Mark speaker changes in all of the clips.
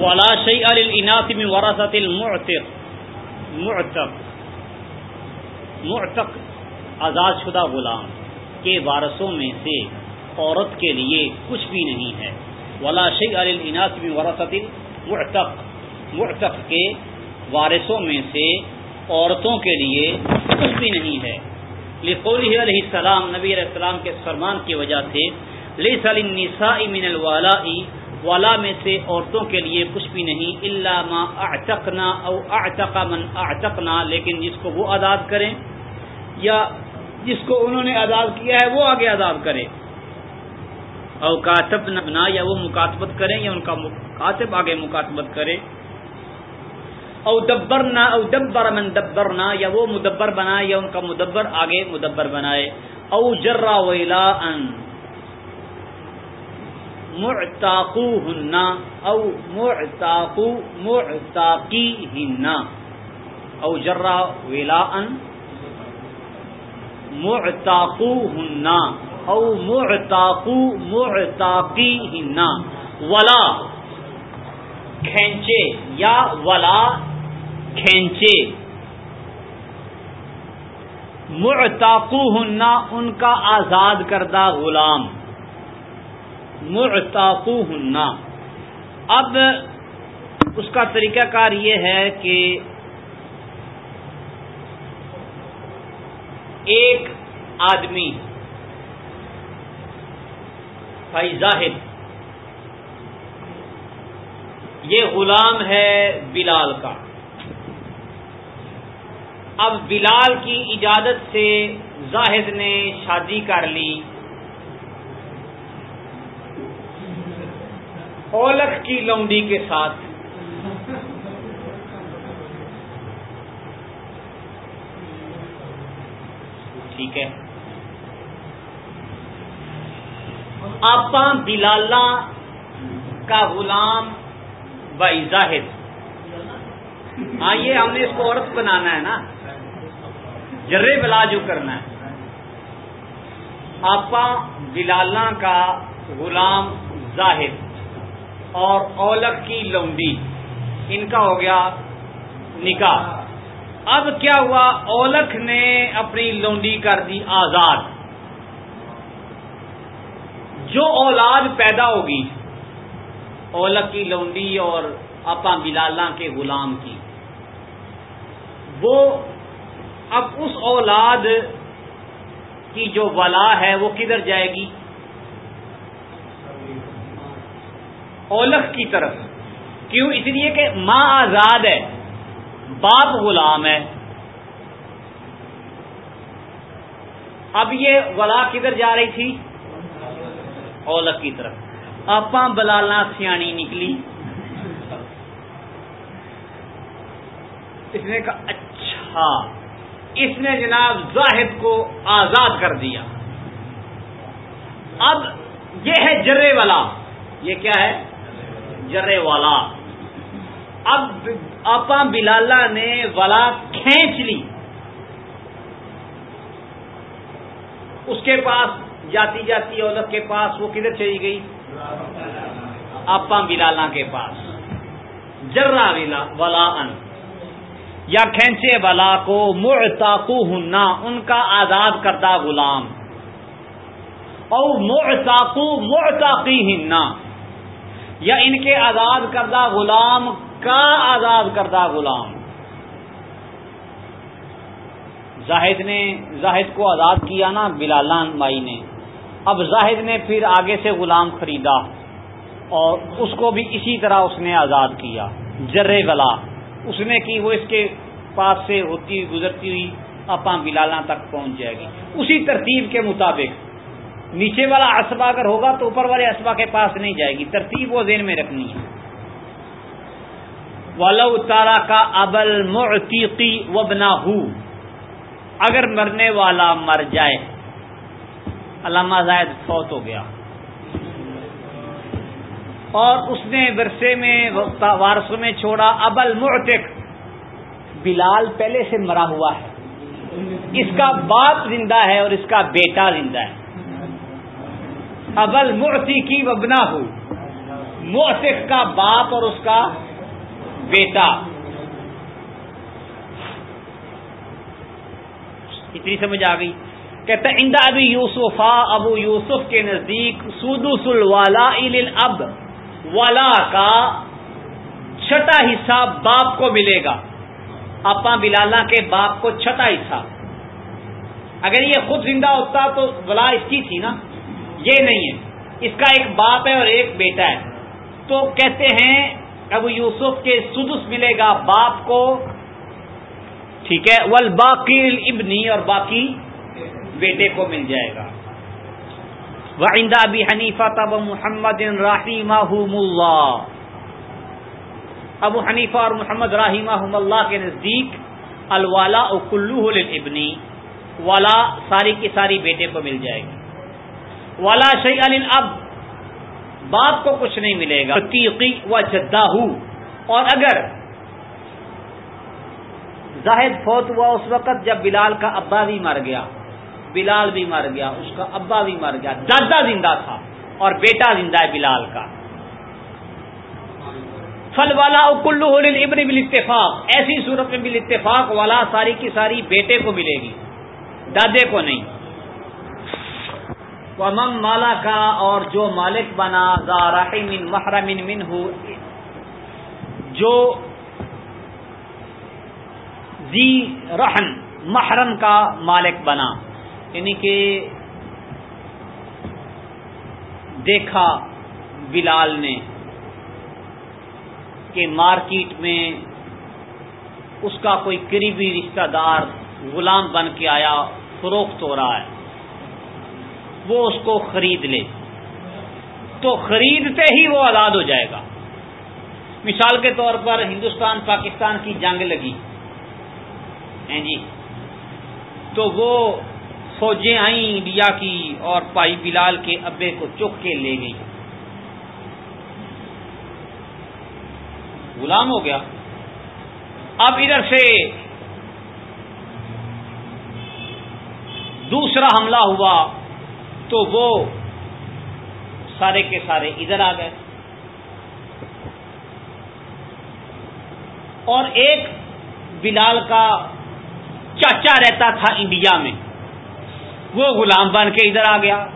Speaker 1: ولا شی الناس من وراثت المعتق. معتق. معتق آزاد شدہ غلام کے وارثوں میں سے عورت کے لیے کچھ بھی نہیں ہے. ولا شی الناس من وراثت المعتق. معتق کے وارثوں میں سے عورتوں کے لیے کچھ بھی نہیں ہے. لقوله علیہ السلام، نبی علیہ السلام کے فرمان کی وجہ سے لیس للنساء من الولاء ولا میں سے عورتوں کے لیے کچھ بھی نہیں، الا ما اعتقنا او اعتق من اعتقنا، لیکن جس کو وہ آزاد کریں یا جس کو انہوں نے آزاد کیا ہے وہ آگے آزاد کرے او کاتب نبنا یا وہ مکاتبت کریں، یا ان کا کاتب آگے مکاتبت کرے۔ او دبرنا، او دبر من دبرنا، یا وہ مدبر بنائے یا ان کا مدبر آگے مدبر بنائے۔ او جرا ویلا ان معتاقو ہننا او معتاقو معتاقی ہننا او جرا ویلا ان معتاقو ہننا او معتاقو معتاقی ہننا ولا، کھینچے یا ولا کھینچے. معتاقو ہننا ان کا آزاد کردہ غلام. معتاقو اب اس کا طریقہ کار یہ ہے کہ ایک آدمی، بھائی زاہد، یہ غلام ہے بلال کا۔ اب بلال کی اجازت سے زاہد نے شادی کر لی۔ اولک کی لونڈی کے ساتھ۔ ٹھیک ہے۔ آپ بلالا کا غلام بھائی زاہد۔ ہاں یہ ہم نے اس کو عورت بنانا ہے نا۔ جرے بلا جو کرنا ہے۔ آپا بلالا کا غلام زاہد۔ اور اولک کی لونڈی ان کا ہو گیا نکاح۔ اب کیا ہوا؟ اولک نے اپنی لونڈی کر دی آزاد۔ جو اولاد پیدا ہوگی، اولک کی لونڈی اور آپا بلالا کے غلام کی۔ وہ اب اس اولاد کی جو ولا ہے، وہ کدھر جائے گی؟ اولک کی طرف۔ کیوں؟ اس لیے کہ ماں آزاد ہے، باپ غلام ہے۔ اب یہ ولا کدھر جا رہی تھی؟ اولک کی طرف۔ آپ بلالا سیانی نکلی۔ اس نے کہا اچھا اس نے جناب زاہد کو آزاد کر دیا۔ اب یہ ہے جرے والا۔ یہ کیا ہے؟ جرے والا۔ اب آپا بلالا نے والا کھینچ لی۔ اس کے پاس جاتی جاتی عورت کے پاس وہ کدھر چلی گئی؟ آپا بلالا کے پاس۔ جرا ولا ان یا کھینچے والا کو معتاقو ہننا ان کا آزاد کردہ غلام۔ او معتاقو معتاقی ہننا یا ان کے آزاد کردہ غلام کا آزاد کردہ غلام۔ زاہد نے، زاہد کو آزاد کیا نا بلالان مائی نے۔ اب زاہد نے پھر آگے سے غلام خریدا اور اس کو بھی اسی طرح اس نے آزاد کیا۔ جرے گلا اس نے کی وہ اس کے پاس سے ہوتی ہوئی گزرتی ہوئی اپا بلالا تک پہنچ جائے گی۔ اسی ترتیب کے مطابق نیچے والا اسبا اگر ہوگا تو اوپر والے اسبا کے پاس نہیں جائے گی، ترتیب وہ ذہن میں رکھنی ہے۔ ولو تارا کا ابل معتیقی وبنا اگر مرنے والا مر جائے۔ علامہ زائد فوت ہو گیا۔ اور اس نے ورثے میں وارسوں میں چھوڑا۔ ابل معتق بلال پہلے سے مرا ہوا ہے۔ اس کا باپ زندہ ہے اور اس کا بیٹا زندہ ہے۔ ابل مرتی کی وبنا ہو موسف کا باپ اور اس کا بیٹا۔ اتنی سمجھ آ گئی۔ کہتے اندا ابھی یوسفا ابو یوسف کے نزدیک سودس الوالا اب والا کا چھٹا حصہ باپ کو ملے گا۔ اپا بلالا کے باپ کو چھٹا حصہ۔ اگر یہ خود زندہ ہوتا تو ولا اس کی تھی نا؟ یہ نہیں ہے۔ اس کا ایک باپ ہے اور ایک بیٹا ہے۔ تو کہتے ہیں، ابو یوسف کے سدس ملے گا باپ کو۔ ٹھیک ہے ول باقی ابنی اور باقی بیٹے کو مل جائے گا۔ وعند ابی حنیفہ تب محمد رحیمہ اللہ ابو حنیفہ اور محمد رحیمہ اللہ کے نزدیک الوالا او کلو ابنی والا ساری کی ساری بیٹے کو مل جائے گی والا شی اب باپ کو کچھ نہیں ملے گا۔ تیقی و جدہ اور اگر زاہد فوت ہوا اس وقت جب بلال کا ابا بھی مر گیا۔ بلال بھی مر گیا، اس کا ابا بھی مر گیا۔ دادا زندہ تھا اور بیٹا زندہ ہے بلال کا۔ فل والا کلو ابن بل اتفاق ایسی صورت میں بل اتفاق والا ساری کی ساری بیٹے کو ملے گی، دادے کو نہیں۔ امم مالا کا اور جو مالک بنا من محرم من ہو جو زی رحن محرم کا مالک بنا یعنی کہ دیکھا بلال نے کہ مارکیٹ میں اس کا کوئی قریبی رشتہ دار غلام بن کے آیا، فروخت ہو رہا ہے۔ وہ اس کو خرید لے تو خریدتے ہی وہ آزاد ہو جائے گا۔ مثال کے طور پر ہندوستان، پاکستان کی جنگ لگی۔ جی؟ تو وہ فوجیں آئیں انڈیا کی اور پائی بلال کے ابے کو چک کے لے گئی غلام ہو گیا۔ اب ادھر سے دوسرا حملہ ہوا۔ تو وہ سارے کے سارے ادھر آ گئے۔ اور ایک بلال کا چاچا رہتا تھا انڈیا میں، وہ غلام بن کے ادھر آ گیا۔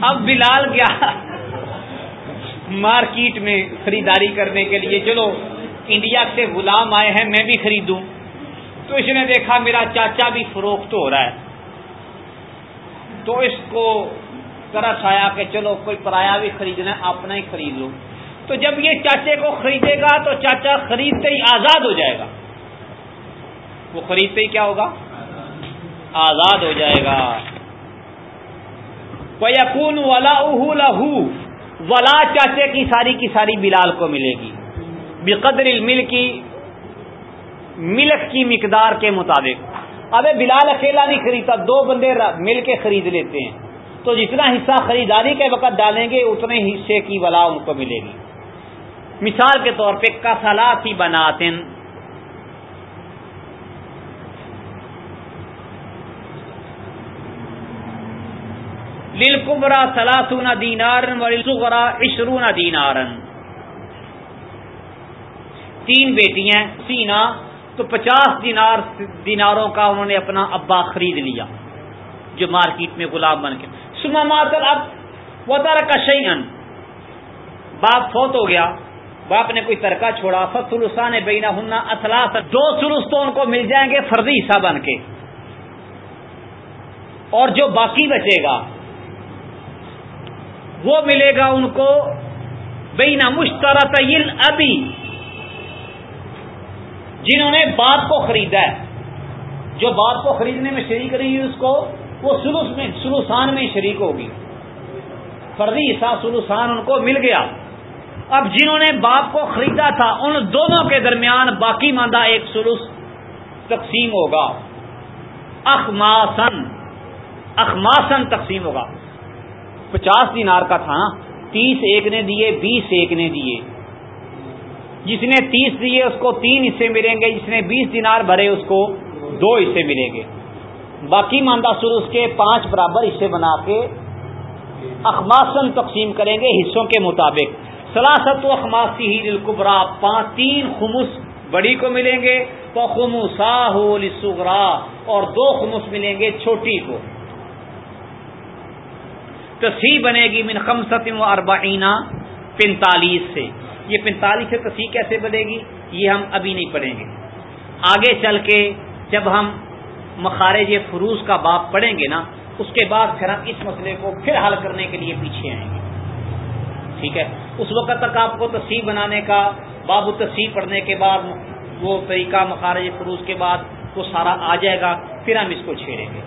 Speaker 1: اب بلال گیا مارکیٹ میں خریداری کرنے کے لیے، چلو انڈیا سے غلام آئے ہیں، میں بھی خریدوں۔ تو اس نے دیکھا میرا چاچا بھی فروخت ہو رہا ہے۔ تو اس کو طرح آیا کہ چلو کوئی پرایا بھی خریدنا ہے، اپنا ہی خرید لو۔ تو جب یہ چاچے کو خریدے گا تو چاچا خریدتے ہی آزاد ہو جائے گا۔ وہ خریدتے ہی کیا ہوگا؟ آزاد ہو جائے گا۔ یقون ولا لہو ولا چاچے کی ساری کی ساری بلال کو ملے گی۔ بقدر المل کی ملک کی مقدار کے مطابق۔ اب بلال اکیلا نہیں خریدتا، دو بندے مل کے خرید لیتے ہیں۔ تو جتنا حصہ خریداری کے وقت ڈالیں گے، اتنے حصے کی ولا ان کو ملے گی۔ مثال کے طور پہ کسلاسی بناتن۔ للکبرا سلاسون دینارن وللصغرا عشرون دینارن۔ تین بیٹیاں، سینا تو پچاس دینار دیناروں کا انہوں نے اپنا ابا خرید لیا، جو مارکیٹ میں غلام بن کے۔ سما ماتر اب وہ تارا شعین باپ فوت ہو گیا، باپ نے کوئی ترکا چھوڑا فتلسان بینا ہننا اصلاح دو سلوس تو ان کو مل جائیں گے فردی حصہ بن کے۔ اور جو باقی بچے گا، وہ ملے گا ان کو بینا مشترا تیل ابھی جنہوں نے باپ کو خریدا ہے۔ جو باپ کو خریدنے میں شریک رہی اس کو وہ سلوس میں، سلوسان میں شریک ہوگی۔ فردی حصہ سلوسان ان کو مل گیا۔ اب جنہوں نے باپ کو خریدا تھا، ان دونوں کے درمیان باقی ماندہ ایک سلوس تقسیم ہوگا۔ اخماسن اخماسن تقسیم ہوگا۔ پچاس دینار کا تھا نا تیس ایک نے دیے، بیس ایک نے دیے۔ جس نے تیس دیے اس کو تین حصے ملیں گے، جس نے بیس دینار بھرے اس کو دو حصے ملیں گے۔ باقی ماندہ سر اس کے پانچ برابر حصے بنا کے اخماسن تقسیم کریں گے حصوں کے مطابق۔ سلاست و اخماسی ہی القبرا پانچ، تین خمس بڑی کو ملیں گے۔ تو خموسا ہو لسغرا اور دو خمس ملیں گے چھوٹی کو۔ تصحیح بنے گی من خمسط و اربعینہ پینتالیس سے۔ یہ پینتالیس سے تصحیح کیسے بنے گی؟ یہ ہم ابھی نہیں پڑھیں گے۔ آگے چل کے جب ہم مخارج فروز کا باپ پڑھیں گے نا، اس کے بعد پھر ہم اس مسئلے کو پھر حل کرنے کے لیے پیچھے آئیں گے۔ ٹھیک ہے؟ اس وقت تک آپ کو تصحیح بنانے کا، باب تصحیح پڑھنے کے بعد، وہ طریقہ مخارج فروز کے بعد وہ سارا آ جائے گا۔ پھر ہم اس کو چھیڑیں گے۔